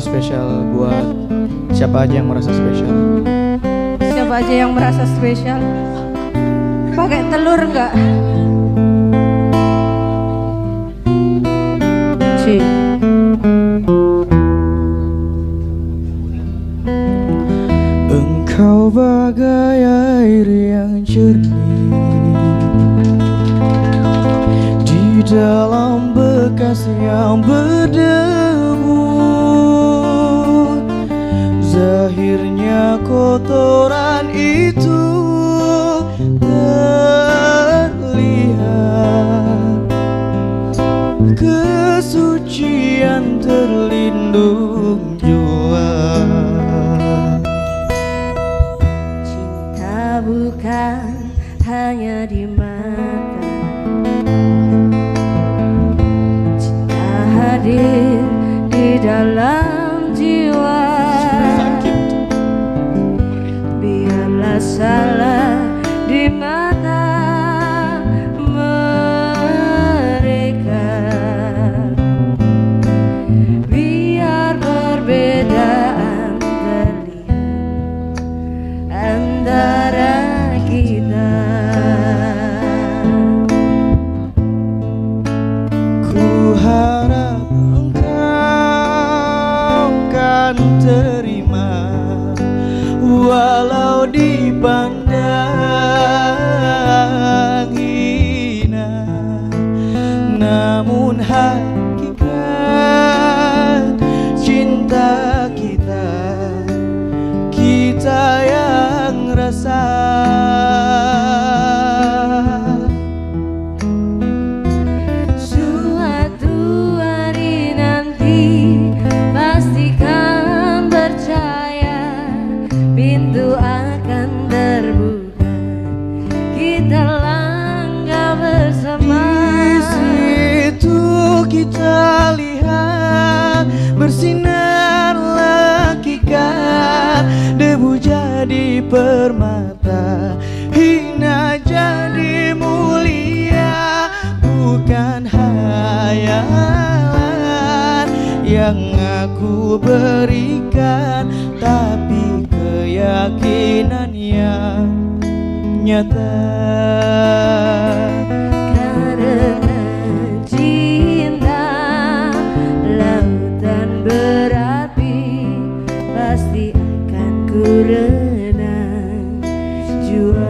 ini spesial buat siapa aja yang merasa spesial. Siapa aja yang merasa spesial? Pakai telur enggak? Ci. Engkau bagai air yang jernih Di dalam bekas yang berdebu Zahirnya kotoran itu terlihat. Kesucian terlindung jua Cinta bukan hanya di Biarlah salah di mata yang jadi permata hina jadi mulia bukan hayalan yang aku berikan tapi keyakinan yang nyata jua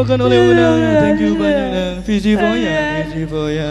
dibawakan oleh Una. Thank you banyak Nang. Visi Foya, Visi Foya.